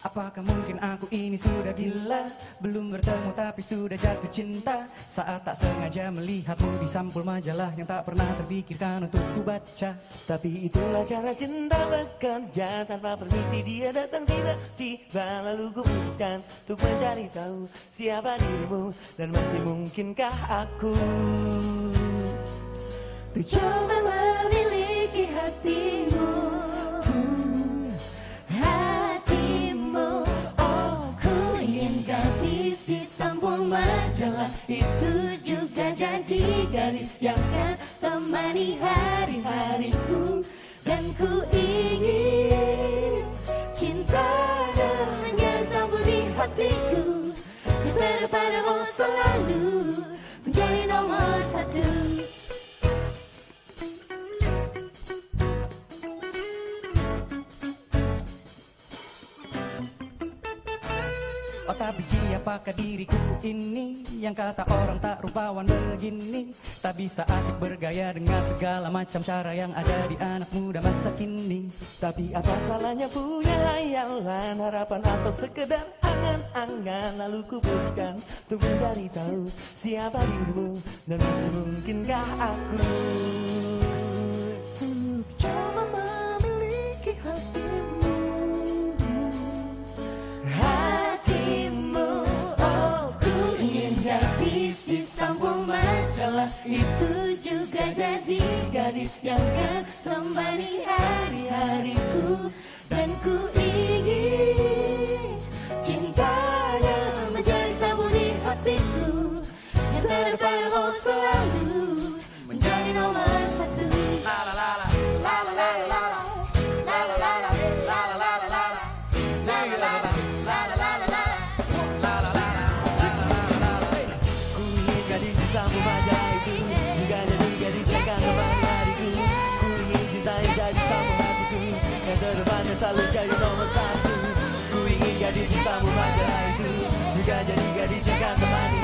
Apakah mungkin aku ini sudah gila? Belum bertemu tapi sudah jatuh cinta. Saat tak sengaja melihatmu di sampul majalah Yang tak pernah terpikirkan untuk ku baca. Tapi itulah cara cinta bekerja. Tanpa permisi dia datang tiba-tiba. Lalu ku putuskan untuk mencari tahu Siapa dirimu. Dan masih mungkinkah aku? Untuk Itu juga jadi gadis yang akan temani hari-hariku. Dan ku ingin cintanya menjadi sampul di hatiku. Terpadamu selalu tapi siapakah diriku ini? Yang kata orang tak rupawan begini. Tak bisa asik bergaya dengan segala macam cara yang ada di anak muda masa kini. Tapi apa salahnya punya hayalan Harapan atau sekedar angan-angan? Lalu ku putuskan untuk mencari tahu Siapa dirimu. Dan mungkinkah aku Itu juga jadi gadis yang kan Yang terdepannya selalu jadi nomor satu. Ku ingin gadis di sampul majalah itu. Juga jadi gadis yang kan temani